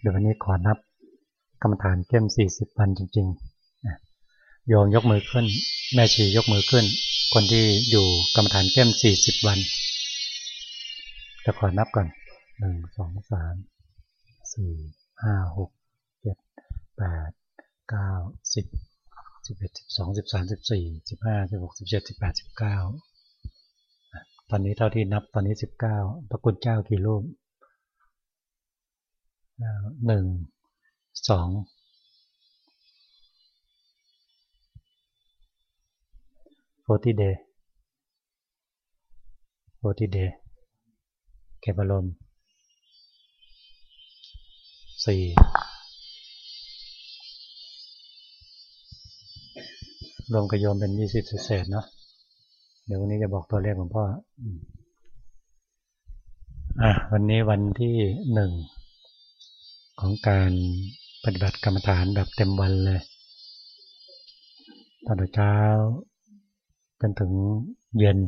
เดี๋ยววันนี้ขอนับกรรมฐานเข้มสี่สิบวันจริงๆโยมยกมือขึ้น แม่ชียกมือขึ้น คนที่อยู่กรรมฐานเข้มสี่สิบวัน จะขอนับก่อนหนึ่งสองสามสี่ห้าหกเจ็ดแปดเก้าสิบสิบเอ็ดสิบสองสิบสามสิบสี่สิบห้าสิบหกสิบเจ็ดสิบแปดสิบเก้าตอนนี้เท่าที่นับตอนนี้สิบเก้าพระคุณเจ้ากี่รูป หนึ่งสองโฟร์เดย์โฟร์เดย์เก็บอารมณ์สี่รวมกระยมเป็นยี่สิบเศษเนาะเดี๋ยววันนี้จะบอกตัวเลขของพ่ออะวันนี้วันที่หนึ่ง ของการปฏิบัติกรรมฐานแบบเต็มวันเลยตอนเช้าจนถึงเย็น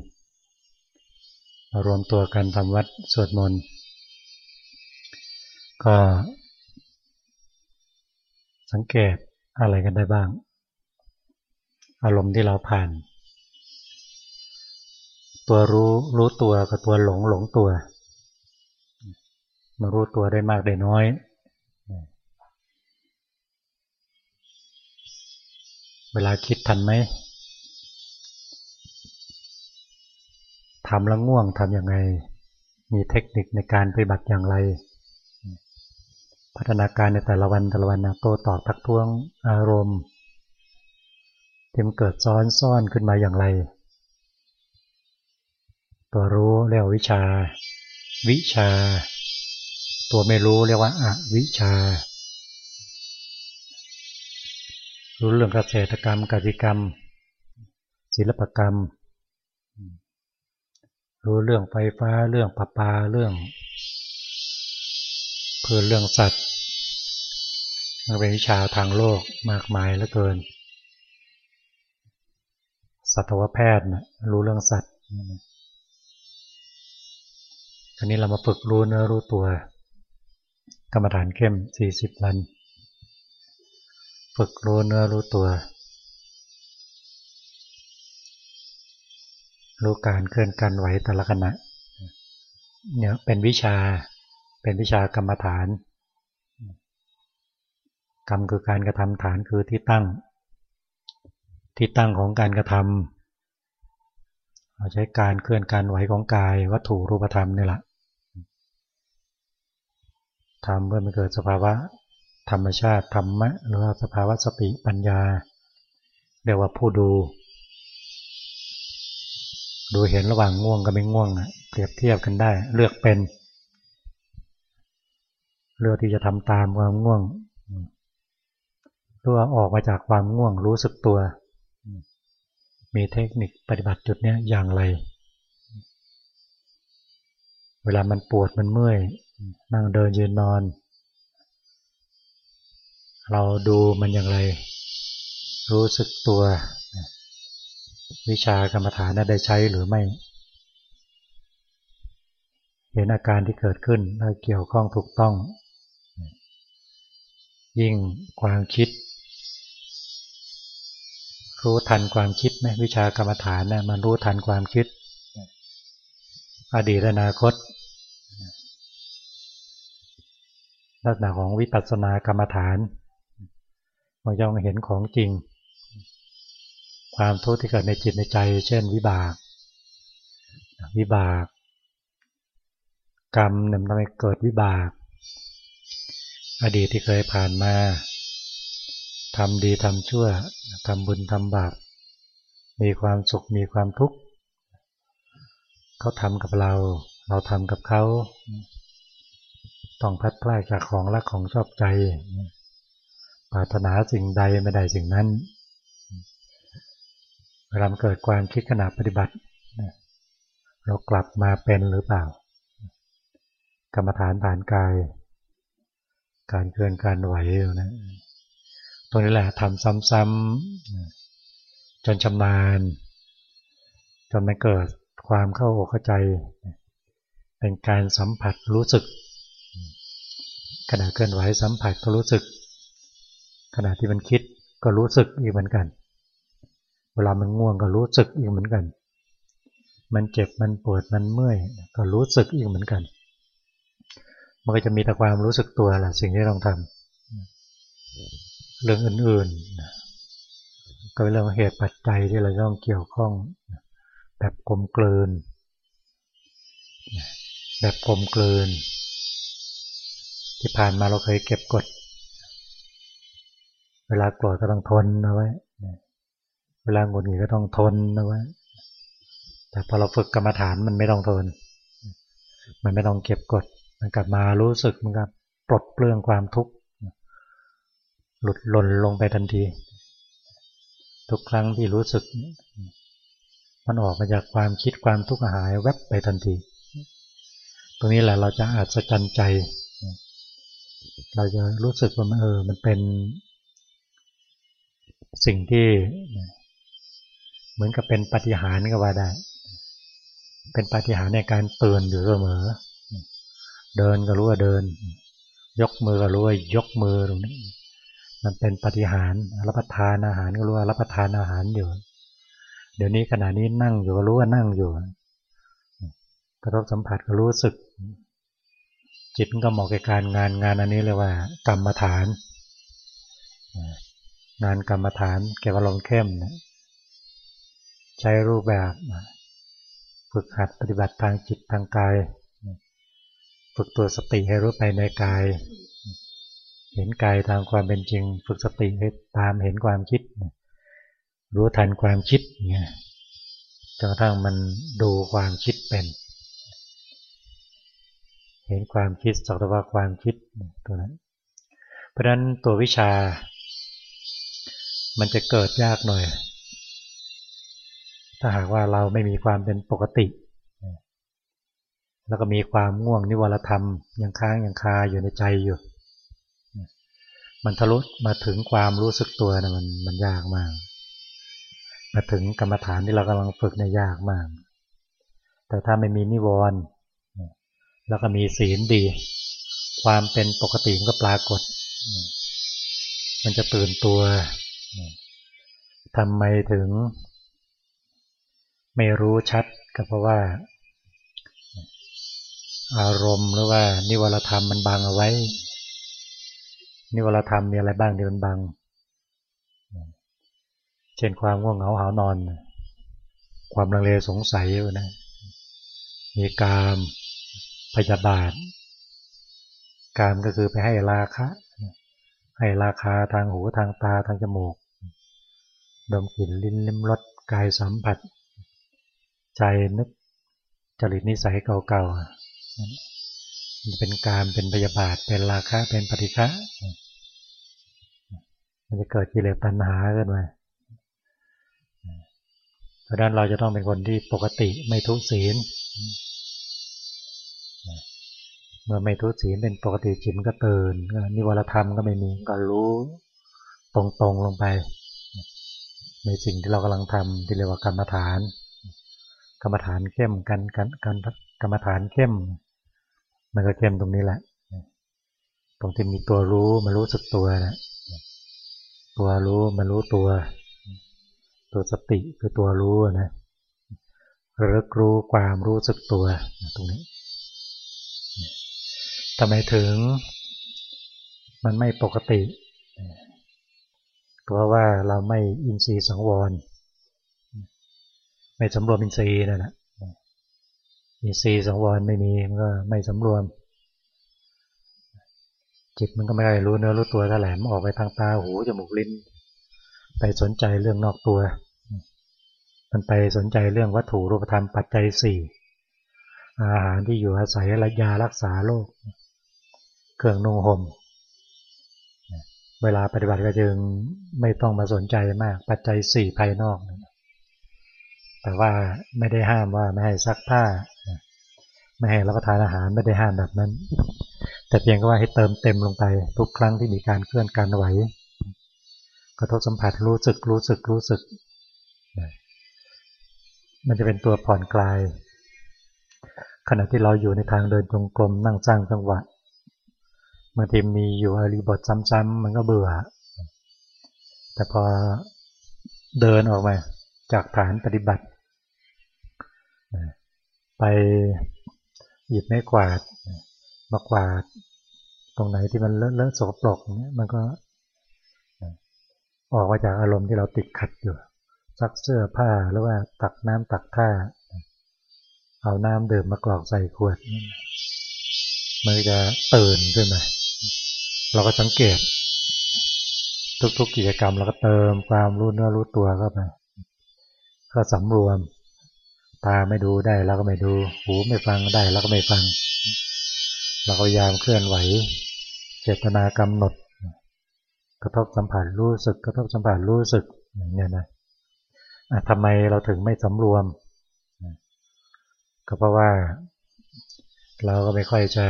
มารวมตัวกันทำวัดสวดมนต์ก็สังเกตอะไรกันได้บ้าง อารมณ์ที่เราผ่าน ตัวรู้รู้ตัวกับตัวหลงหลงตัว มารู้ตัวได้มากได้น้อย เวลาคิดทันไหมทำแล้วง่วงทำยังไง มีเทคนิคในการปฏิบัติอย่างไร พัฒนาการในแต่ละวันแต่ละวันนะโตตอบทักท้วงอารมณ์ที่มันเกิดซ้อนซ่อนขึ้นมาอย่างไร ตัวรู้เรียกวิชา วิชา ตัวไม่รู้เรียกว่าอวิชา รู้เรื่องเกษตรกรรมกติกรรม ศิลปกรรม รู้เรื่องไฟฟ้าเรื่องประปาเรื่องเพื่อเรื่องสัตว์มันเป็นวิชาทางโลกมากมายเหลือเกิน สัตวแพทย์นะรู้เรื่องสัตว์อันนี้เรามาฝึกรู้เนื้อรู้ตัว กรรมฐานเข้ม 40วัน ฝึกรู้เนื้อรู้ตัว รู้การเคลื่อนการไหวแต่ละขณะเนี่ยเป็นวิชาเป็นวิชากรรมฐาน กรรมคือการกระทำฐานคือที่ตั้ง ที่ตั้งของการกระทำเราใช้การเคลื่อนการไหวของกายวัตถุรูปธรรมนี่แหละทำเพื่อมันเกิดสภาวะ ธรรมชาติธรรมะหรือว่าสภาวะสติปัญญาเรียกว่าผู้ดู ดูเห็นระหว่างง่วงกับไม่ง่วงเปรียบเทียบกันได้ เลือกเป็น เลือกที่จะทำตามความง่วงหรือว่าออกมาจากความง่วงรู้สึกตัว มีเทคนิคปฏิบัติจุดนี้อย่างไร เวลามันปวดมันเมื่อย นั่งเดินยืนนอน เราดูมันอย่างไร รู้สึกตัว วิชากรรมฐานได้ใช้หรือไม่ เห็นอาการที่เกิดขึ้นถ้าเกี่ยวข้องถูกต้อง ยิ่งความคิด รู้ทันความคิดไหมวิชากรรมฐานนะมันรู้ทันความคิด อดีตอนาคตลักษณะของวิปัสสนากรรมฐาน เราย่อมเห็นของจริง ความทุกข์ที่เกิดในจิตในใจ เช่นวิบาก วิบาก กรรมเนี่ยทำให้เกิดวิบาก อดีตที่เคยผ่านมาทำดีทำชั่วทำบุญทำบาปมีความสุขมีความทุกข์เขาทำกับเรา เราทำกับเขา ต้องพัดพลาดจากของรักของชอบใจ ปรารถนาสิ่งใดไม่ได้สิ่งนั้นเวลาเกิดความคิดขณะปฏิบัติ เรากลับมาเป็นหรือเปล่า กรรมฐานผ่านกาย การเคลื่อนการไหวนะตรงนี้แหละทำซ้ำๆจนชำนาญ จนมันเกิดความเข้าอกเข้าใจ เป็นการสัมผัสรู้สึกขณะเคลื่อนไหวสัมผัสก็รู้สึก ขณะที่มันคิดก็รู้สึกอีกเหมือนกัน เวลามันง่วงก็รู้สึกอีกเหมือนกัน มันเจ็บมันปวดมันเมื่อยก็รู้สึกอีกเหมือนกัน มันก็จะมีแต่ความรู้สึกตัวแหละสิ่งที่ต้องทำเรื่องอื่นๆ ก็เป็นเรื่องเหตุปัจจัยที่เราต้องเกี่ยวข้องแบบกลมกลืน แบบกลมกลืน ที่ผ่านมาเราเคยเก็บกด เวลาโกรธก็ต้องทนเอาไว้ เวลาหงุดหงิดก็ต้องทนเอาไว้ แต่พอเราฝึกกรรมฐานมันไม่ต้องทน มันไม่ต้องเก็บกด มันกลับมารู้สึกมันกับปลดเปลื้องความทุกข์ หลุดหล่นลงไปทันที ทุกครั้งที่รู้สึก มันออกมาจากความคิดความทุกข์หายแวบไปทันที ตรงนี้แหละเราจะอาจจะจันใจ เราจะรู้สึกว่าเออ มันเป็น สิ่งที่เหมือนกับเป็นปฏิหารก็ว่าได้ เป็นปฏิหารในการเตือนอยู่เสมอ เดินก็รู้ว่าเดิน ยกมือก็รู้ว่ายกมือตรงนี้ มันเป็นปฏิหารรับประทานอาหารก็รู้ว่ารับประทานอาหารอยู่ เดี๋ยวนี้ขณะนี้นั่งอยู่ก็รู้ว่านั่งอยู่ กระทบสัมผัสก็รู้สึก จิตก็เหมาะกับการงานงานอันนี้เลยว่ากรรมฐาน งานกรรมฐานเกี่ยวกับลมเข้มใช้รูปแบบฝึกหัดปฏิบัติทางจิตทางกาย ฝึกตัวสติให้รู้ไปในกาย เห็นกายทางความเป็นจริง ฝึกสติให้ตามเห็นความคิด รู้ทันความคิดเงี้ยจนกระทั่งมันดูความคิดเป็น เห็นความคิดสักแต่ว่าความคิดตัวนั้น เพราะฉะนั้นตัววิชา มันจะเกิดยากหน่อย ถ้าหากว่าเราไม่มีความเป็นปกติ แล้วก็มีความง่วงนิวรธรรม ยังค้างยังคาอยู่ในใจอยู่ มันทะลุมาถึงความรู้สึกตัวนะมันมันยากมาก มาถึงกรรมฐานที่เรากำลังฝึกในยากมาก แต่ถ้าไม่มีนิวรณ์แล้วก็มีศีลดี ความเป็นปกติมันก็ปรากฏ มันจะตื่นตัว ทำไมถึง ไม่รู้ชัดก็เพราะว่า อารมณ์หรือว่า นิวรธรรมมันบังเอาไว้ นิวรธรรมมีอะไรบ้างที่มันบัง เช่นความง่วงเหงาหานอน ความลังเลสงสัยนะ มีกามพยาบาท การก็คือไปให้ราคะ ให้ราคาทางหูทางตาทางจมูก ดมกลิ่นลิ้นลิ้มรสกายสัมผัส ใจนึกจริตนิสัยเก่าๆมันเป็นการเป็นพยาบาทเป็นราคะเป็นปฏิฆะมันจะเกิดกิเลสตัณหาขึ้นมาเพราะนั้นเราจะต้องเป็นคนที่ปกติไม่ทุศีลเมื่อไม่ทุศีลเป็นปกติจิตมันก็ตื่นนิวรธรรมก็ไม่มีก็รู้ตรงๆลงไป ในสิ่งที่เรากำลังทำที่เรียกว่ากรรมฐาน กรรมฐานเข้มกันกันกันกรรมฐานเข้ม มันก็เข้มตรงนี้แหละ ตรงที่มีตัวรู้มารู้สึกตัวนะตัวรู้มารู้ตัว ตัวสติคือตัวรู้นะระลึกรู้ความรู้สึกตัวตรงนี้ทำไมถึงมันไม่ปกติ เพราะว่าเราไม่อินทรีย์สังวร ไม่สำรวมอินทรีย์นั่นแหละอินทรีย์สังวรไม่มีมันก็ไม่สำรวม จิตมันก็ไม่ได้รู้เนื้อรู้ตัวเท่าไหร่มันออกไปทางตาหูจมูกลิ้น ไปสนใจเรื่องนอกตัว มันไปสนใจเรื่องวัตถุรูปธรรมปัจจัยสี่อาหารที่อยู่อาศัยระยารักษาโรคเครื่องนุ่งห่ม เวลาปฏิบัติก็จึงไม่ต้องมาสนใจมาก ปัจจัยสี่ภายนอก แต่ว่าไม่ได้ห้ามว่าไม่ให้ซักผ้า ไม่ให้รับประทานอาหารไม่ได้ห้ามแบบนั้น แต่เพียงก็ว่าให้เติมเต็มลงไป ทุกครั้งที่มีการเคลื่อนการไหวกระทบสัมผัสรู้สึกรู้สึกรู้สึก มันจะเป็นตัวผ่อนคลาย ขณะที่เราอยู่ในทางเดินจงกรมนั่งสร้างจังหวะ บางทีมีอยู่อริบทซ้ำๆมันก็เบื่อ แต่พอเดินออกมาจากฐานปฏิบัติ ไปหยิบไม้กวาดมากวาด ตรงไหนที่มันเลอะเลอะสกปรกเนี้ยมันก็ ออกมาจากอารมณ์ที่เราติดขัดอยู่ซักเสื้อผ้าหรือว่าตักน้ำตักท่า เอาน้ำดื่มมากรอกใส่ขวด มันจะตื่นขึ้นมา เราก็สังเกต ทุก ๆกิจกรรมเราก็เติมความรู้เนื้อรู้ตัวเข้าไปก็สำรวม ตาไม่ดูได้เราก็ไม่ดู หูไม่ฟังได้เราก็ไม่ฟัง เราก็พยายามเคลื่อนไหว เจตนากำหนด กระทบสัมผัสรู้สึก กระทบสัมผัสรู้สึกอย่างเงี้ยนะทำไมเราถึงไม่สำรวม ก็เพราะว่า เราก็ไม่ค่อยจะ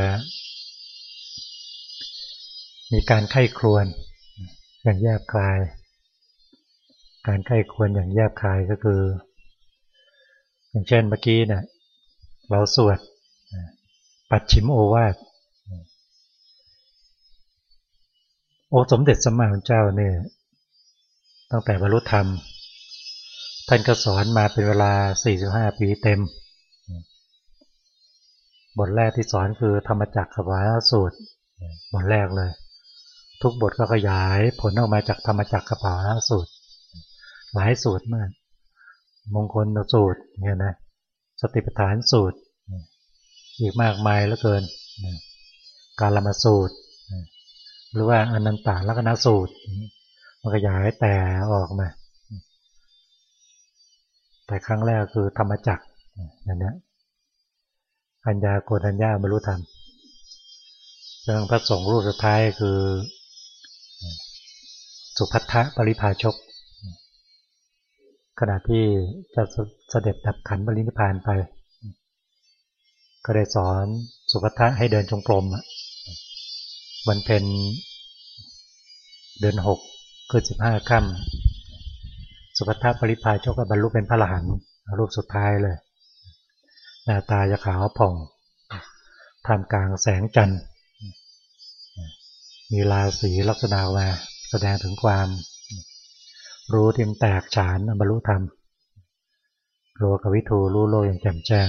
มีการไข้ครวนอย่างแยบคลาย การไข้ครวนอย่างแยบคลายก็คือ อย่างเช่นเมื่อกี้เนี่ยเราสวดปัดชิมโอวาทโอสมเด็จสมมาเจ้าเนี่ยตั้งแต่บรรลุธรรม ท่านก็สอนมาเป็นเวลา 45 ปีเต็ม บทแรกที่สอนคือธรรมจักรขวาสูตร บทแรกเลย ทุกบทก็ขยายผลออกมาจากธรรมจักรกระเป๋าสูตร หลายสูตรมาก มงคลสูตรเนี่ยนะสติปัฏฐานสูตร อีกมากมายเหลือเกิน การละมาสูตร หรือว่าอนันตาลักนณสูตรมันขยายแต่ออกมา แต่ครั้งแรกคือธรรมจักรอย่างนี้อัญญาโกฏัญญาบรรลุธรรมเรื่องพระสงฆ์รูปสุดท้ายคือ สุพัทธปริภาชก ขณะที่จะเสด็จดับขันบริณิพานไป ก็ได้สอนสุพัทธะให้เดินจงกรมวันเพ็ญเดือนหกคือสิบห้าค่ำสุพัทธะปริภาชกก็บรรลุเป็นพระรหันต์รูปสุดท้ายเลยหน้าตาจะขาวผ่องทำกลางแสงจันทร์มีราศีลักษณะมา แสดงถึงความรู้ที่มันแตกฉานบรรลุธรรมโลกวิทูรู้โลกอย่างแจ่มแจ้ง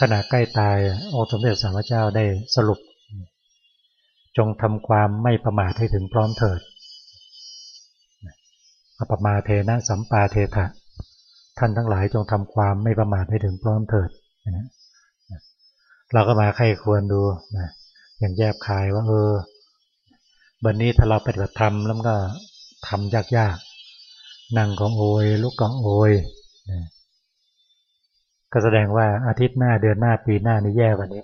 ขณะใกล้ตายองค์สมเด็จสัมมาเจ้าได้สรุป จงทำความไม่ประมาทให้ถึงพร้อมเถิดอปมาเทนะสัมปาเทถะท่านทั้งหลายจงทำความไม่ประมาทให้ถึงพร้อมเถิดเราก็มาใครควรดูนะ อย่างแยบคายว่าเออวันนี้ถ้าเราปฏิบัติธรรมแล้วก็ทำยากๆ นั่งก็โอยลุกก็โอยก็แสดงว่าอาทิตย์หน้าเดือนหน้าปีหน้านี่แย่กว่านี้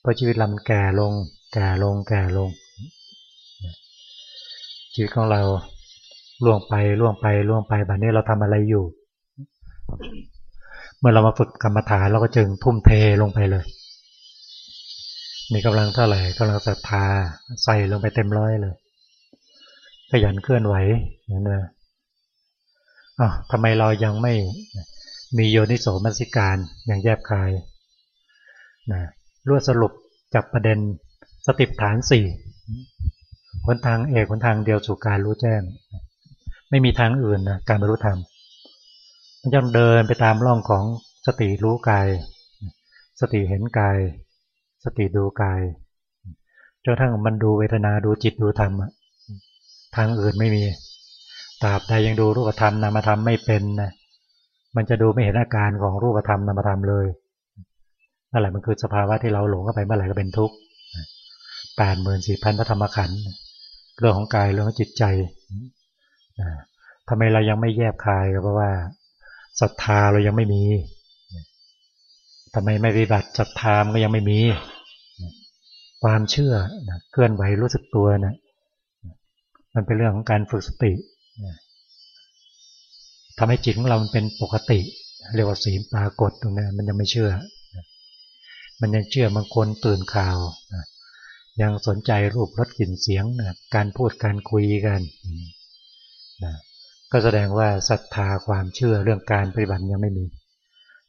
เพราะชีวิตเราแก่ลง แก่ลงแก่ลง ชีวิตของเราล่วงไปล่วงไปล่วงไปแบบนี้เราทำอะไรอยู่ เมื่อเรามาฝึกกรรมฐานเราก็จึงทุ่มเทลงไปเลย มีกำลังเท่าไหร่กำลังศรัทธาใส่ลงไปเต็มร้อยเลยขยันเคลื่อนไหวนั่นเลยอ๋อทำไมเรายังไม่มีโยนิโสมัสิการอย่างแยบคายนะรวดสรุปจับประเด็นสติปัฏฐานสี่คนทางเอกคนทางเดียวสู่การรู้แจ้ง ไม่มีทางอื่นนะการบรรลุธรรมมันจะเดินไปตามร่องของสติรู้กาย สติเห็นกาย สติดูกายจนทั้งมันดูเวทนาดูจิตดูธรรมทางอื่นไม่มีตราบใดยังดูรูปธรรมนามธรรมไม่เป็นนะมันจะดูไม่เห็นอาการของรูปธรรมนามธรรมเลยนั่นแหละมันคือสภาวะที่เราหลงเข้าไปเมื่อไหร่ก็เป็นทุกข์แปดหมื่นสี่พันพระธรรมขันธ์เรื่องของกายเรื่องของจิตใจทำไมเรายังไม่แยบคายก็เพราะว่าศรัทธาเรายังไม่มี ทำไมไม่ปฏิบัติศรัทธามันก็ยังไม่มี ความเชื่อนะเคลื่อนไหวรู้สึกตัวนะมันเป็นเรื่องของการฝึกสติทำให้จิตของเรามันเป็นปกติ เรียกว่าศีลปรากฏตรงนี้มันยังไม่เชื่อ มันยังเชื่อบางคนตื่นข่าว ยังสนใจรูปรสกลิ่นเสียงการพูดการคุยกันก็แสดงว่าศรัทธาความเชื่อเรื่องการปฏิบัติยังไม่มี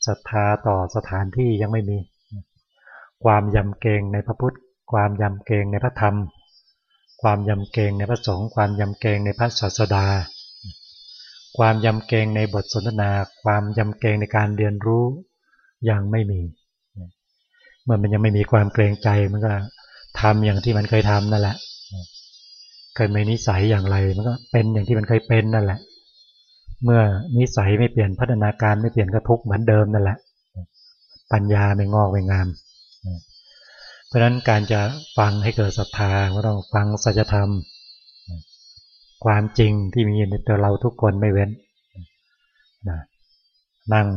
ศรัทธาต่อสถานที่ยังไม่มี ความยำเกรงในพระพุทธ ความยำเกรงในพระธรรม ความยำเกรงในพระสงฆ์ความยำเกรงในพระศาสดา ความยำเกรงในบทสนทนา ความยำเกรงในการเรียนรู้ยังไม่มีเมื่อมันยังไม่มีความเกรงใจมันก็ทำอย่างที่มันเคยทำนั่นแหละเคยมีนิสัยอย่างไรมันก็เป็นอย่างที่มันเคยเป็นนั่นแหละ เมื่อนิสัยไม่เปลี่ยนพัฒนาการไม่เปลี่ยนกระทุกเหมือนเดิมนั่นแหละ ปัญญาไม่งอกไม่งาม เพราะฉะนั้นการจะฟังให้เกิดศรัทธาก็ต้องฟังสัจธรรม ความจริงที่มีในตัวเราทุกคนไม่เว้นนั่ง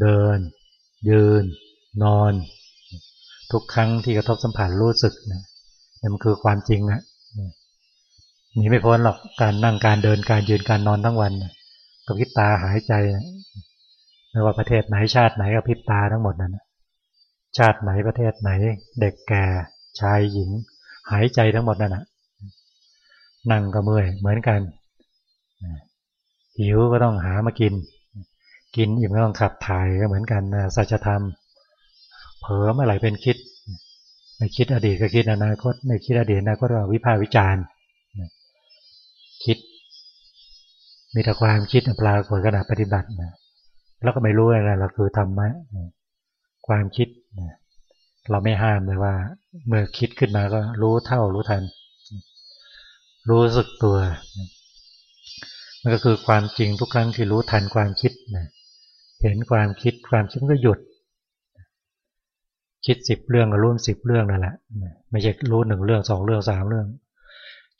เดิน ยืน นอน ทุกครั้งที่กระทบสัมผัสรู้สึกนะนี่มันคือความจริงอะ หนีไม่พ้นหรอกการนั่งการเดินการยืนการนอนทั้งวันกับพิบตาหายใจไม่ว่าประเทศไหนชาติไหนก็พิบตาทั้งหมดนั้นชาติไหนประเทศไหน เด็กแก่ชายหญิง หายใจทั้งหมดนั่นนะนั่งก็เมื่อยเหมือนกันหิวก็ต้องหามากิน กินอิ่มก็ต้องขับถ่ายก็เหมือนกันสัจธรรม เผลอเมื่อไหร่เป็นคิด ไม่คิดอดีตก็คิดอนาคตไม่คิดอดีตอนะก็เราวิพากษ์วิจารณ์ คิด มีแต่ความคิดปลากฏขณะปฏิบัตินะแล้วก็ไม่รู้อะไรเราคือธรรมะความคิดเราไม่ห้ามเลยว่า เมื่อคิดขึ้นมาก็รู้เท่ารู้ทัน รู้สึกตัวมันก็คือความจริงทุกครั้งที่รู้ทันความคิดนะเห็นความคิดความคิดก็หยุด คิดสิบเรื่องก็รู้สิบเรื่องนั่นแหละไม่ใช่รู้หนึ่งเรื่องสองเรื่องสามเรื่อง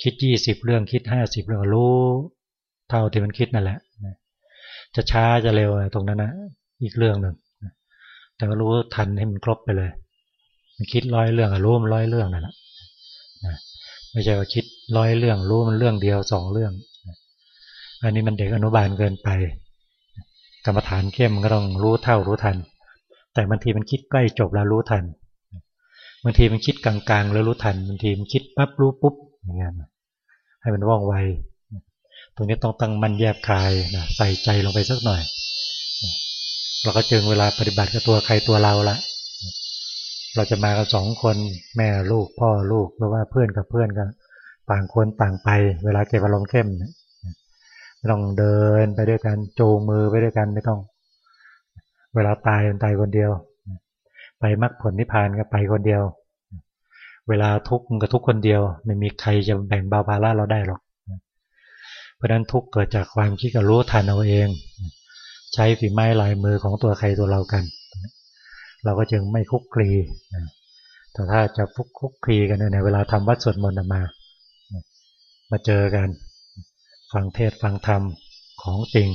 คิดยี่สิบเรื่องคิดห้าสิบเรื่องรู้เท่าที่มันคิดนั่นแหละจะช้าจะเร็วตรงนั้นนะอีกเรื่องหนึ่งแต่ก็รู้ทันให้มันครบไปเลย มันคิดร้อยเรื่องอะรู้มันร้อยเรื่องนั่นแหละไม่ใช่ว่าคิดร้อยเรื่องรู้มันเรื่องเดียวสองเรื่องอันนี้มันเด็กอนุบาลเกินไป กรรมฐานเข้มก็ต้องรู้เท่ารู้ทัน แต่บางทีมันคิดใกล้จบแล้วรู้ทันบางทีมันคิดกลางๆ แล้วรู้ทันบางทีมันคิดปั๊บรู้ปุ๊บ อย่างเงี้ยให้มันว่องไว ตรงนี้ต้องตั้งมั่นแยบคายนะใส่ใจลงไปสักหน่อย เราก็จึงเวลาปฏิบัติกับตัวใครตัวเราละเราจะมากันสองคนแม่ลูกพ่อลูกหรือว่าเพื่อนกับเพื่อนกันต่างคนต่างไป เวลาเก็บอารมณ์เข้มไม่ต้องเดินไปด้วยกันโจมือไปด้วยกันไม่ต้อง เวลาตายมันตายคนเดียว ไปมรรคผลนิพพานก็ไปคนเดียว เวลาทุกข์ก็ทุกคนเดียว ไม่มีใครจะแบ่งเบาภาระเราได้หรอก เพราะนั้นทุกเกิดจากความคิดกับรู้ทันเอาเอง ใช้ฝีไม้ลายมือของตัวใครตัวเรากัน เราก็จึงไม่คุกคลีแต่ถ้าจะฟุกคุกคลีกันในเวลาทำวัดสวดมนต์มา มาเจอกัน ฟังเทศฟังธรรมของจริง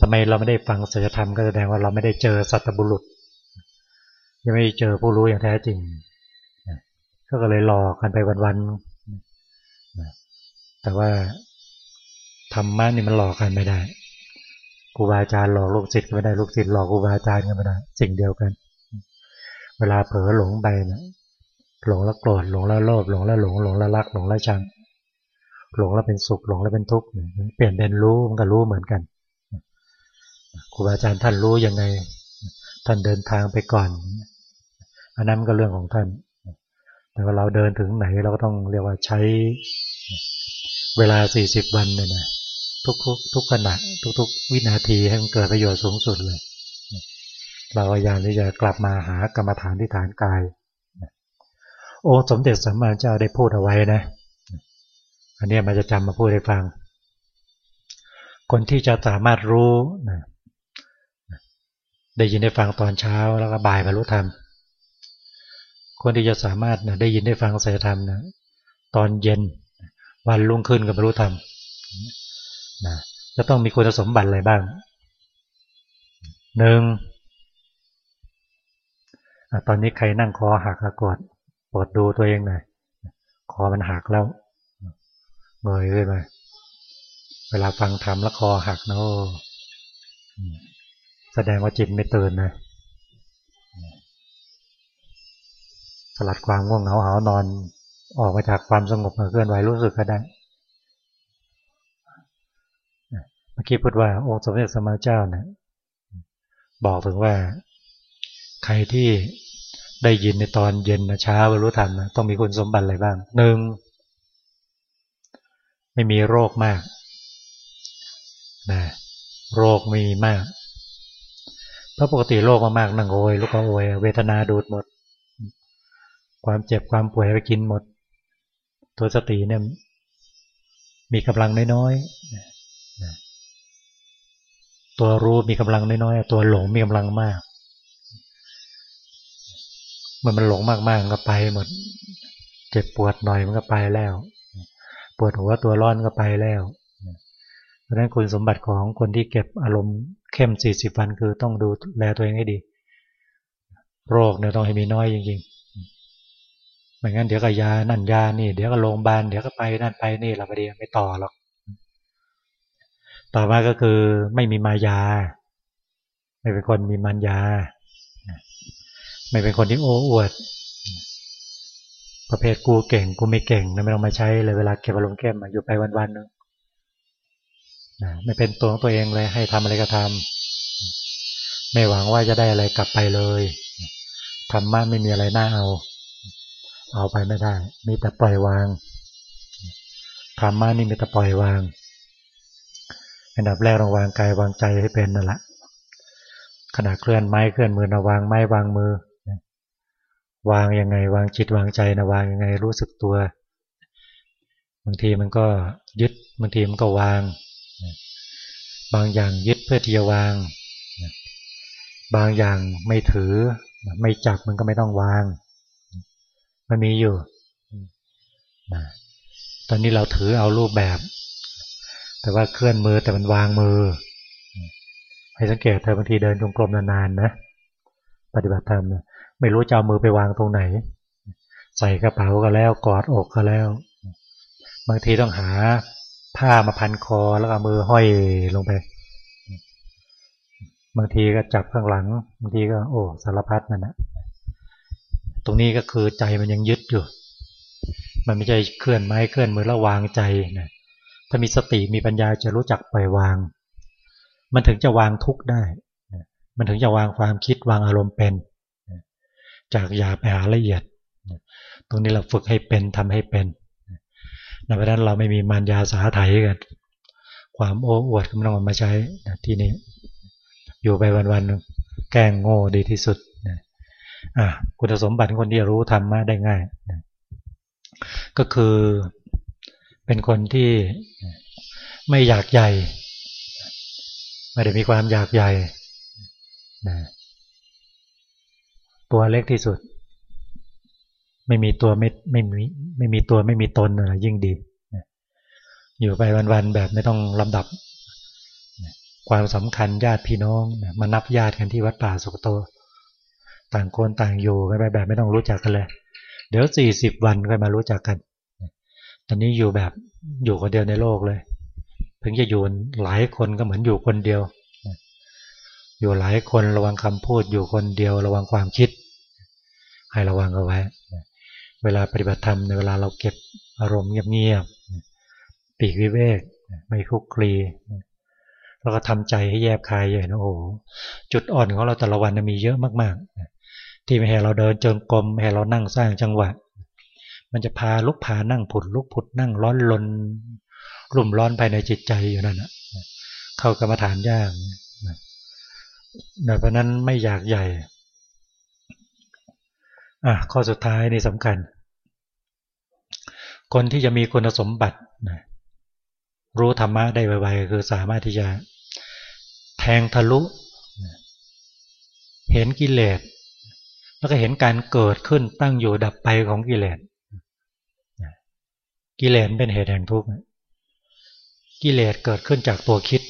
ทำไมเราไม่ได้ฟังสัจธรรมก็แสดงว่าเราไม่ได้เจอสัตบุรุษ ยังไม่เจอผู้รู้อย่างแท้จริง ก็เลยหลอกกันไปวันๆแต่ว่าธรรมะนี่มันหลอกกันไม่ได้ครูบาอาจารย์หลอกลูกศิษย์ก็ไม่ได้ลูกศิษย์หลอกครูบาอาจารย์ก็ไม่ได้สิ่งเดียวกัน เวลาเผลอหลงไปนะหลงแล้วโกรธหลงแล้วโลภหลงแล้วหลงหลงแล้วรักหลงแล้วชัง หลงแล้วเป็นสุขหลงแล้วเป็นทุกข์เปลี่ยนเป็นรู้มันก็รู้เหมือนกันครูบาอาจารย์ท่านรู้ยังไง ท่านเดินทางไปก่อนอันนั้นก็เรื่องของท่าน แต่ว่าเราเดินถึงไหนเราก็ต้องเรียกว่าใช้เวลาสี่สิบวันเนี่ยนะทุกทุกขณะทุกๆวินาทีให้มันเกิดประโยชน์สูงสุดเลย เราพยายามที่จะกลับมาหากรรมฐานที่ฐานกายโอ้สมเด็จสัมมาเจ้าได้พูดเอาไว้นะ อันนี้มันจะจำมาพูดให้ฟัง คนที่จะสามารถรู้นะได้ยินได้ฟังตอนเช้าแล้วก็บ่ายบรรลุธรรม คนที่จะสามารถนะได้ยินได้ฟังเสธรรมนะตอนเย็นวันรุ่งขึ้นกับบรรลุธรรมนะจะต้องมีคุณสมบัติอะไรบ้างหนึ่งตอนนี้ใครนั่งคอหักแล้วกดปวดดูตัวเองหน่อยคอมันหักแล้วเงยขึ้นมาเวลาฟังธรรมแล้วคอหักเนาะแสดงว่าจิตไม่ตื่นนะ สลัดความง่วงเหงาหานอน ออกมาจากความสงบมาเคลื่อนไหวรู้สึกก็ได้เมื่อกี้พูดว่าองค์สมเด็จสมมาเจ้าเนะบอกถึงว่า ใครที่ได้ยินในตอนเย็นนะเช้ารู้ทันนะต้องมีคุณสมบัติอะไรบ้างหนึ่งไม่มีโรคมากนะโรคมีมากเพราะปกติโรคมากๆนั่งโอยลูกก็โอยเวทนาดูดหมด ความเจ็บความป่วยไปกินหมด ตัวสติเนี่ยมีกำลังน้อยๆตัวรู้มีกำลังน้อยๆตัวหลงมีกำลังมากเมื่อมันหลงมากๆก็ไปหมด เจ็บปวดหน่อยมันก็ไปแล้ว ปวดหัวตัวร้อนก็ไปแล้วเพราะฉะนั้นคุณสมบัติของคนที่เก็บอารมณ์เข้มสี่สิบวันคือต้องดูแลตัวเองให้ดี โรคเนี่ยต้องให้มีน้อยจริงๆ ไม่งั้นเดี๋ยวก็ยานั่นยานี่ เดี๋ยวก็โรงพยาบาลเดี๋ยวก็ไปนั่นไปนี่เราไปดีไม่ต่อหรอก ต่อมาก็คือไม่มีมายา ไม่เป็นคนมีมันยา ไม่เป็นคนที่โอ้อวด ประเภทกูเก่งกูไม่เก่งนะไม่ต้องมาใช้เลยเวลาเก็บอารมณ์เข้มอยู่ไปวันๆนึงนะไม่เป็นตัวของตัวเองเลยให้ทำอะไรก็ทำไม่หวังว่าจะได้อะไรกลับไปเลยธรรมะไม่มีอะไรน่าเอา เอาไปไม่ได้ มีแต่ปล่อยวางธรรมะนี่มีแต่ปล่อยวาง อันดับแรกต้องวางกายวางใจให้เป็นนั่นแหละขณะเคลื่อนไม้เคลื่อนมือนะวางไม้วางมือ วางยังไง วางจิตวางใจนะวางยังไงรู้สึกตัว บางทีมันก็ยึดบางทีมันก็วาง บางอย่างยึดเพื่อที่จะวาง บางอย่างไม่ถือไม่จับมันก็ไม่ต้องวาง มันมีอยู่ตอนนี้เราถือเอารูปแบบ แต่ว่าเคลื่อนมือแต่มันวางมือ ให้สังเกตเธอบางทีเดินจงกรมนานๆนะปฏิบัติธรรมไม่รู้จะเอามือไปวางตรงไหน ใส่กระเป๋าก็แล้วกอดอกก็แล้ว บางทีต้องหาผ้ามาพันคอแล้วเอามือห้อยลงไป บางทีก็จับข้างหลัง บางทีก็โอ้สารพัดนั่นนะ ตรงนี้ก็คือใจมันยังยึดอยู่ มันไม่ใช่เคลื่อนไม้เคลื่อนมือแล้ววางใจนะถ้ามีสติมีปัญญาจะรู้จักปล่อยวาง มันถึงจะวางทุกข์ได้ มันถึงจะวางความคิดวางอารมณ์เป็น จากหยาไปหาละเอียด ตรงนี้เราฝึกให้เป็นทำให้เป็นในเพราะนั้นเราไม่มีมารยาสาไถกันความโอ้อวดก็ไม่ต้องมาใช้ที่นี้อยู่ไปวันๆแกล้งโง่ดีที่สุด คุณสมบัติคนที่รู้ธรรมะได้ง่าย ก็คือเป็นคนที่ไม่อยากใหญ่ไม่ได้มีความอยากใหญ่ตัวเล็กที่สุด ไม่มีตัวไม่ไม่มีไม่มีตัวไม่มีตนอะไรยิ่งดีอยู่ไปวันๆแบบไม่ต้องลำดับความสำคัญญาติพี่น้องมานับญาติกันที่วัดป่าสุกโต ต่างคนต่างอยู่ไปแบบไม่ต้องรู้จักกันเลย เดี๋ยวสี่สิบวันก็มารู้จักกัน ตอนนี้อยู่แบบอยู่คนเดียวในโลกเลยถึงจะอยู่หลายคนก็เหมือนอยู่คนเดียว อยู่หลายคนระวังคำพูดอยู่คนเดียวระวังความคิด ให้ระวังเอาไว้ เวลาปฏิบัติธรรมในเวลาเราเก็บอารมณ์เงียบๆปีกวิเวก ไม่คุกคลีเราก็ทำใจให้แยบคายใหญ่นะโอ้จุดอ่อนของเราแต่ละวันมีเยอะมากๆ ที่ไม่ให้เราเดินจงกลมให้เรานั่งสร้างจังหวะ มันจะพาลุกพานั่งผุดลุกผุดนั่งร้อนลนรุ่มร้อนภายในจิตใจอยู่นั่นนะเข้ากรรมฐานยากนะเพราะนั้นไม่อยากใหญ่อะข้อสุดท้ายนี่สำคัญ คนที่จะมีคุณสมบัตินะรู้ธรรมะได้ไวๆคือสามารถที่จะแทงทะลุ เห็นกิเลส แล้วก็เห็นการเกิดขึ้นตั้งอยู่ดับไปของกิเลสกิเลสเป็นเหตุแห่งทุกข์กิเลสเกิดขึ้นจากตัวคิด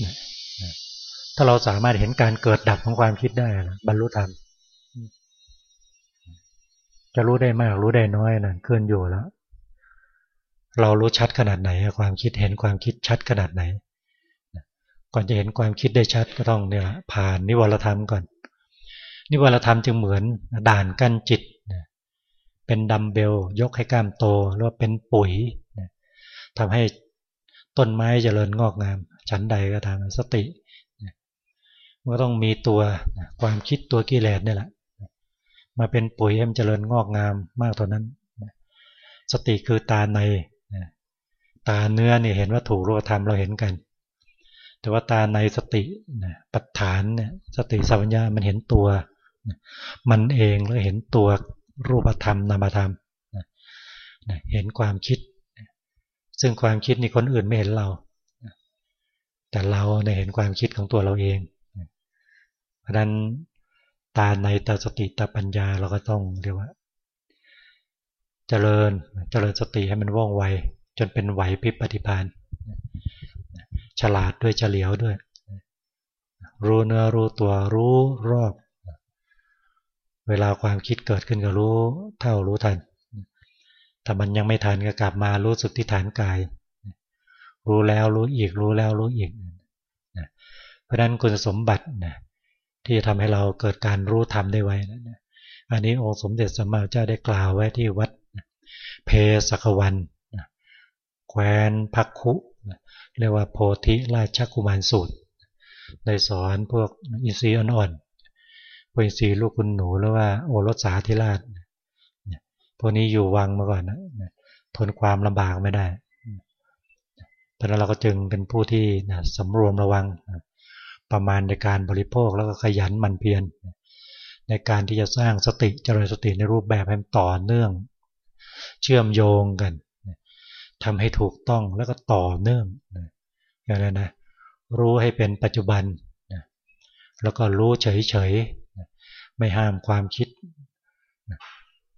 ถ้าเราสามารถเห็นการเกิดดับของความคิดได้บรรลุธรรมจะรู้ได้มากรู้ได้น้อยนะเคลื่อนอยู่แล้ว เรารู้ชัดขนาดไหนความคิดเห็นความคิดชัดขนาดไหน ก่อนจะเห็นความคิดได้ชัดก็ต้องเนี่ยผ่านนิวรธรรมก่อน นิวรธรรมจึงเหมือนด่านกั้นจิต เป็นดัมเบลยกให้กล้ามโตหรือว่าเป็นปุ๋ยทำให้ต้นไม้เจริญงอกงาม ชั้นใดก็ทำสติก็ต้องมีตัวความคิดตัวกิเลสนี่แหละมาเป็นปุ๋ยให้มันเจริญงอกงามมากเท่านั้น สติคือตาในตาเนื้อเนี่ยเห็นว่าถูกรูปธรรมเราเห็นกัน แต่ว่าตาในสติปัฏฐานเนี่ยสติสัมปญญามันเห็นตัว มันเองแล้วเห็นตัวรูปธรรมนามธรรมเห็นความคิด ซึ่งความคิดนี่คนอื่นไม่เห็นเรา แต่เราเนี่ยเห็นความคิดของตัวเราเอง เพราะนั้นตาในตาสติตาปัญญาเราก็ต้องเรียกว่า เจริญเจริญสติให้มันว่องไว จนเป็นไหวพริบปฏิพานฉลาดด้วยเฉลียวด้วย รู้เนื้อรู้ตัวรู้รอบ เวลาความคิดเกิดขึ้นก็รู้เท่ารู้ทันถ้ามันยังไม่ทันก็กลับมารู้สึกที่ฐานกาย รู้แล้วรู้อีกรู้แล้วรู้อีก เพราะฉะนั้นคุณสมบัตินะที่จะทำให้เราเกิดการรู้ธรรมได้ไวนะอันนี้องค์สมเด็จสมมาเจ้าได้กล่าวไว้ที่วัดเพสกวันแควนพักคุเรียกว่าโพธิราชกุมารสูตร ได้สอนพวกอินทรีย์อ่อนๆ พวกอินทรีย์ลูกคุณหนูหรือว่าโอรสสาธิราชพวกนี้อยู่วังมาก่อนนะทนความลำบากไม่ได้เพราะนั้นเราก็จึงเป็นผู้ที่นะสำรวมระวังประมาณในการบริโภคแล้วก็ขยันหมั่นเพียรในการที่จะสร้างสติเจริญสติในรูปแบบให้ต่อเนื่อง เชื่อมโยงกันทำให้ถูกต้องแล้วก็ต่อเนื่องอย่างนั้นนะรู้ให้เป็นปัจจุบันแล้วก็รู้เฉย ไม่ห้ามความคิด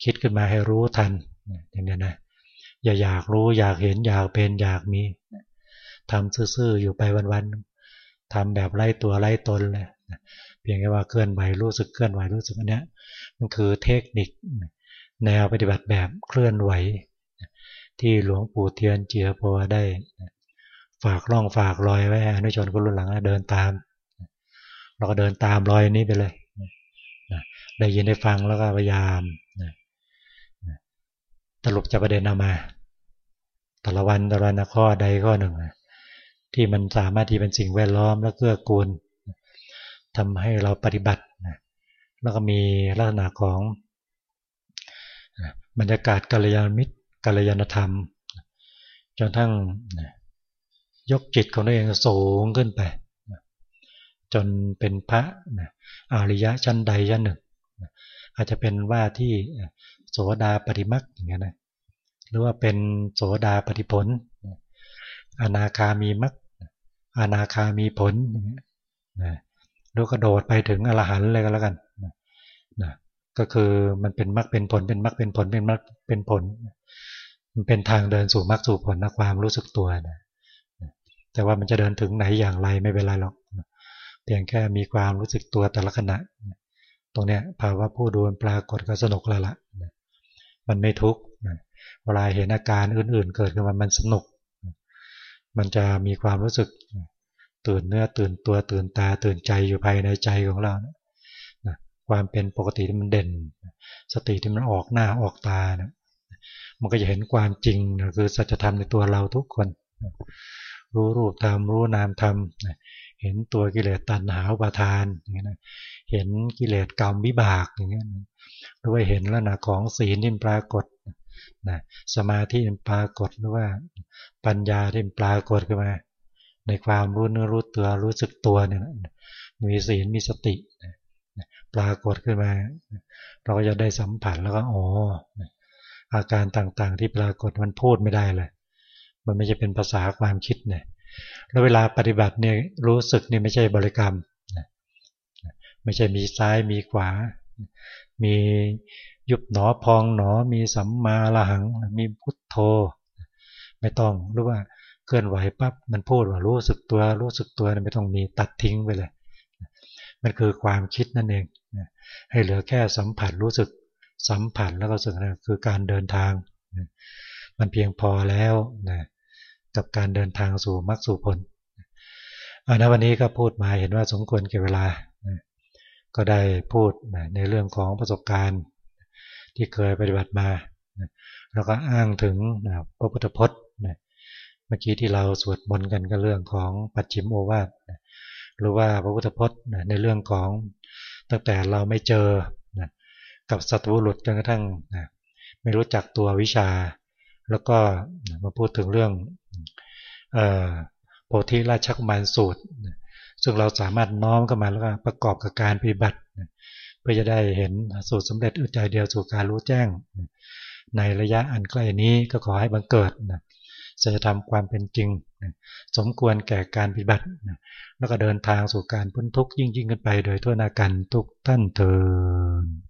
คิดขึ้นมาให้รู้ทันอย่างนี้นะอย่าอยากรู้อยากเห็นอยากเป็นอยากมีทำซื่อๆอยู่ไปวันๆทำแบบไล่ตัวไล่ตนเลยเพียงแค่ว่าเคลื่อนไหวรู้สึกเคลื่อนไหวรู้สึกอันนี้มันคือเทคนิคแนวปฏิบัติแบบเคลื่อนไหว ที่หลวงปู่เทียนเจียพอได้ ฝากร่องฝากรอยไว้อนุชนคนรุ่นหลังเดินตาม เราก็เดินตามรอยนี้ไปเลย ได้ยินได้ฟังแล้วก็พยายามสรุปจะประเด็นเอามาแต่ละวันแต่ละวันข้อใดข้อหนึ่ง ที่มันสามารถที่เป็นสิ่งแวดล้อมและเกื้อกูลทำให้เราปฏิบัติแล้วก็มีลักษณะของบรรยากาศกัลยาณมิตรกัลยาณธรรมจนทั้งยกจิตของตัวเองสูงขึ้นไป จนเป็นพระอริยะชั้นใดชั้นหนึ่ง อาจจะเป็นว่าที่โสดาปฏิมักอย่างเงี้ยนะหรือว่าเป็นโสดาปฏิผลอนาคามีมักอนาคามีผลอย่างเงี้ยนะแล้วก็โดดไปถึงอรหันต์เลยก็แล้วกันนะก็คือมันเป็นมักเป็นผลเป็นมักเป็นผลเป็นมักเป็นผล มันเป็นทางเดินสู่มักสู่ผลนะความรู้สึกตัวนะแต่ว่ามันจะเดินถึงไหนอย่างไรไม่เป็นไรหรอกเพียงแค่มีความรู้สึกตัวแต่ละขณะ ตรงเนี้ยภาวะผู้ดูมันปรากฏก็สนุกแล้วล่ะมันไม่ทุกข์เวลาเห็นอาการอื่นๆ เกิดขึ้นมามันสนุก มันจะมีความรู้สึกตื่นเนื้อตื่นตัวตื่นตาตื่นใจอยู่ภายในใจของเรานะความเป็นปกติที่มันเด่น สติที่มันออกหน้าออกตานะมันก็จะเห็นความจริงนะคือสัจธรรมในตัวเราทุกคน รู้รูปธรรมรู้นามธรรม เห็นตัวกิเลสตัณหาอุปาทานอย่างนี้นะเห็นกิเลสกรรมวิบากอย่างนี้นะหรือว่าเห็นลักษณะของศีลที่ปรากฏนะสมาธิที่ปรากฏหรือว่า ปัญญาที่ปรากฏขึ้นมา ในความรู้เนื้อรู้ตัวรู้สึกตัวเนี่ยมีศีลมีสติปรากฏขึ้นมา เราก็จะได้สัมผัสแล้วก็อ๋ออาการต่างๆที่ปรากฏมันพูดไม่ได้เลย มันไม่ใช่เป็นภาษาความคิดเนี่ย แล้วเวลาปฏิบัติเนี่ยรู้สึกนี่ไม่ใช่บริกรรมไม่ใช่มีซ้ายมีขวา มียุบหนอพองหนอ มีสัมมาละหัง มีพุทโธ ไม่ต้องรู้ว่าเคลื่อนไหวปั๊บมันพูดว่ารู้สึกตัวรู้สึกตัวไม่ต้องมีตัดทิ้งไปเลย มันคือความคิดนั่นเองให้เหลือแค่สัมผัสรู้สึกสัมผัสแล้วก็สึกนะคือการเดินทาง มันเพียงพอแล้วนะ กับการเดินทางสู่มรรคสู่ผลอันนั้นวันนี้ก็พูดมาเห็นว่าสมควรเก็บเวลา ก็ได้พูดในเรื่องของประสบการณ์ที่เคยปฏิบัติมา แล้วก็อ้างถึงพระพุทธพจน์เมื่อกี้ที่เราสวดมนต์กันก็เรื่องของปัจฉิมโอวาทหรือว่าพระพุทธพจน์ในเรื่องของตั้งแต่เราไม่เจอกับสัตว์บุรุษจนกระทั่งไม่รู้จักตัววิชา แล้วก็มาพูดถึงเรื่อง โพธิราชกุมารสูตร ซึ่งเราสามารถน้อมเข้ามาแล้วก็ประกอบกับการปฏิบัติ เพื่อจะได้เห็นสูตรสำเร็จอึดใจเดียวสู่การรู้แจ้ง ในระยะอันใกล้นี้ก็ขอให้บังเกิดจะทำความเป็นจริง สมควรแก่การปฏิบัติ แล้วก็เดินทางสู่การพ้นทุกข์ยิ่งยิ่งขึ้นไปโดยทั่วนากันทุกท่านเถิด